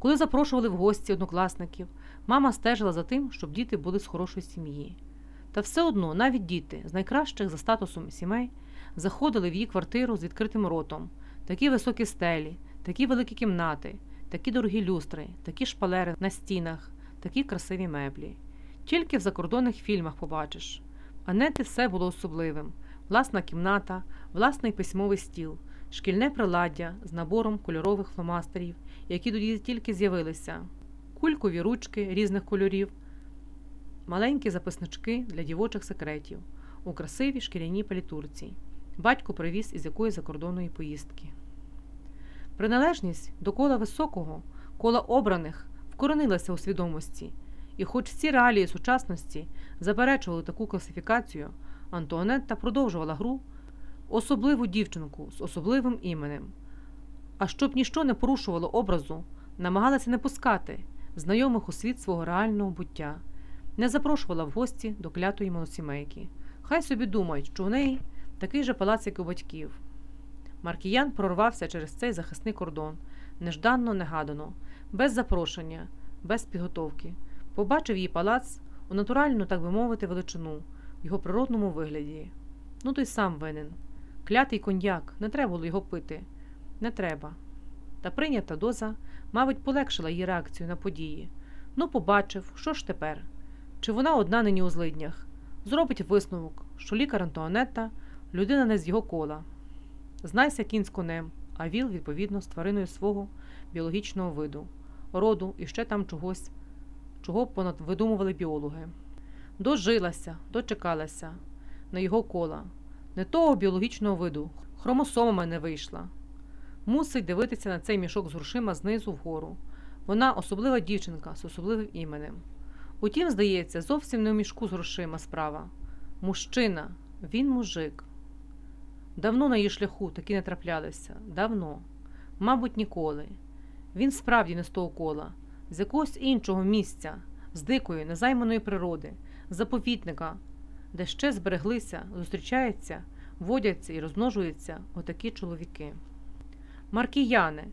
Коли запрошували в гості однокласників, мама стежила за тим, щоб діти були з хорошої сім'ї. Та все одно навіть діти з найкращих за статусом сімей заходили в її квартиру з відкритим ротом, такі високі стелі, такі великі кімнати, такі дорогі люстри, такі шпалери на стінах, такі красиві меблі. Тільки в закордонних фільмах побачиш. Анети все було особливим: власна кімната, власний письмовий стіл, шкільне приладдя з набором кольорових фломастерів, які тоді тільки з'явилися, кулькові ручки різних кольорів, маленькі записнички для дівочих секретів у красивій шкіряній палітурці. Батько привіз із якоїсь закордонної поїздки. Приналежність до кола високого, кола обраних вкоренилася у свідомості, і, хоч всі реалії сучасності заперечували таку класифікацію, Антуанетта продовжувала гру особливу дівчинку з особливим іменем. А щоб ніщо не порушувало образу, намагалася не пускати знайомих у світ свого реального буття, не запрошувала в гості до клятої малосімейки. Хай собі думають, що у неї такий же палац, як у батьків. Маркіян прорвався через цей захисний кордон, нежданно, негадано, без запрошення, без підготовки. Побачив її палац у натуральну, так би мовити, величину, в його природному вигляді. Ну, той сам винен. Клятий коньяк, не треба було його пити. Не треба. Та прийнята доза, мабуть, полегшила її реакцію на події. Ну, побачив, що ж тепер? Чи вона одна нині у злиднях? Зробить висновок, що лікар Антуанетта – людина не з його кола. Знайся кінь з конем, а віл, відповідно, з твариною свого біологічного виду, роду і ще там чогось, чого понад видумували біологи. Дожилася, дочекалася на його кола, не того біологічного виду, хромосомами не вийшла. Мусить дивитися на цей мішок з грошима знизу вгору. Вона особлива дівчинка з особливим іменем. Утім, здається, зовсім не в мішку з грошима справа. Мужчина, він мужик. Давно на її шляху такі не траплялися. Давно. Мабуть, ніколи. Він справді не з того кола, з якогось іншого місця, з дикої, незайманої природи, заповітника, де ще збереглися, зустрічаються, водяться і розмножуються отакі чоловіки. Маркіяне.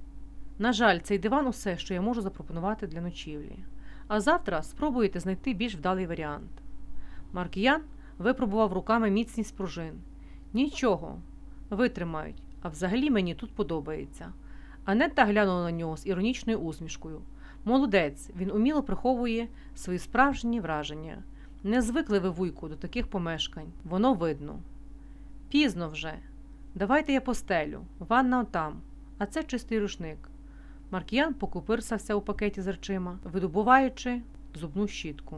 На жаль, цей диван усе, що я можу запропонувати для ночівлі. А завтра спробуєте знайти більш вдалий варіант. Маркіян випробував руками міцність пружин. Нічого, витримають, а взагалі мені тут подобається. Анетта глянула на нього з іронічною усмішкою. Молодець, він уміло приховує свої справжні враження. Не звикли ви, вуйку, до таких помешкань, воно видно. Пізно вже. Давайте я постелю, ванна отам, а це чистий рушник. Маркіян покупирсався у пакеті з речима, видобуваючи зубну щітку.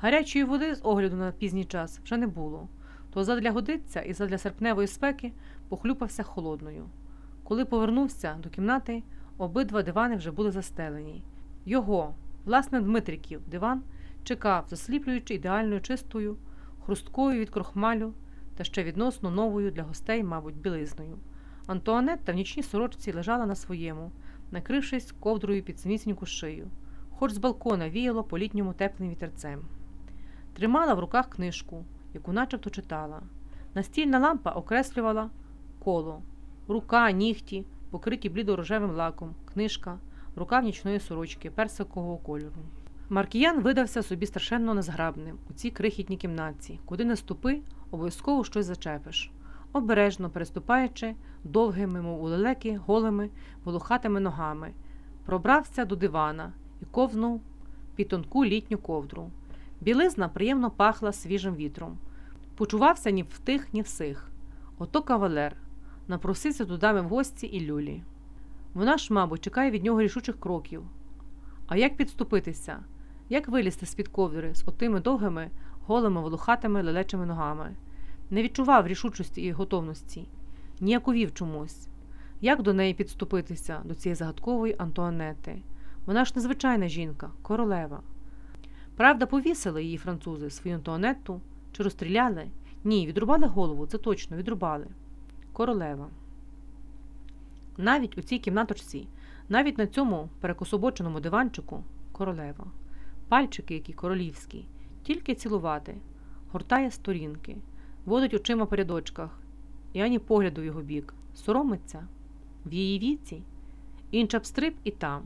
Гарячої води з огляду на пізній час вже не було, то задля годиться і задля серпневої спеки похлюпався холодною. Коли повернувся до кімнати, обидва дивани вже були застелені. Його, власне, Дмитриків, диван чекав, засліплюючи ідеальною чистою, хрусткою від крохмалю та ще відносно новою для гостей, мабуть, білизною. Антуанетта в нічній сорочці лежала на своєму, накрившись ковдрою під самісіньку шию, хоч з балкона віяло по літньому теплим вітерцем. Тримала в руках книжку, яку начебто читала. Настільна лампа окреслювала коло, рука, нігті, покриті блідо-рожевим лаком, книжка, рукав нічної сорочки, персикового кольору. Маркіян видався собі страшенно незграбним у цій крихітній кімнатці, куди не ступи, обов'язково щось зачепиш, обережно переступаючи довгими, мов у лелеки, голими, волохатими ногами, пробрався до дивана і ковзнув під тонку літню ковдру. Білизна приємно пахла свіжим вітром. Почувався ні в тих, ні в сих. Ото кавалер. Напросився до дами в гості і люлі. Вона ж, мабуть, чекає від нього рішучих кроків. А як підступитися? Як вилізти з-під ковдри з отими довгими, голими, волохатими лелечими ногами? Не відчував рішучості і готовності, ніяковів чомусь. Як до неї підступитися, до цієї загадкової Антуанети? Вона ж незвичайна жінка, королева. Правда, повісили її французи свою Антуанетту чи розстріляли? Ні, відрубали голову, це точно відрубали. Королева. Навіть у цій кімнаточці, навіть на цьому перекособоченому диванчику королева. Пальчики, які королівські, тільки цілувати, гортає сторінки, водить очима по рядочках, і ані погляду в його бік, соромиться? В її віці, інша б стриб і там.